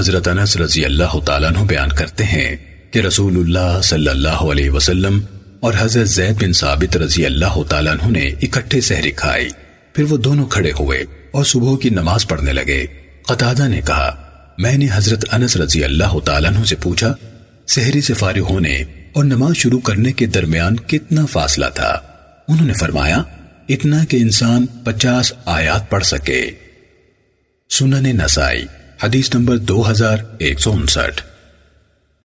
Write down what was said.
حضرت انس رضی اللہ تعالیٰ عنہ بیان کرتے ہیں کہ رسول اللہ صلی اللہ علیہ وسلم اور حضرت زید بن ثابت رضی اللہ تعالیٰ عنہ نے اکٹھے سہری کھائی۔ پھر وہ دونوں کھڑے ہوئے اور صبح کی نماز پڑھنے لگے۔ قطادہ نے کہا، میں نے حضرت انس رضی اللہ تعالیٰ عنہ سے پوچھا سہری سے فارغ ہونے اور نماز شروع کرنے کے درمیان کتنا فاصلہ تھا؟ انہوں نے فرمایا، اتنا کہ انسان پچاس آیات پڑھ سکے۔ سنن نسائی۔ حدیث نمبر دو ہزار ایک سو انسٹھ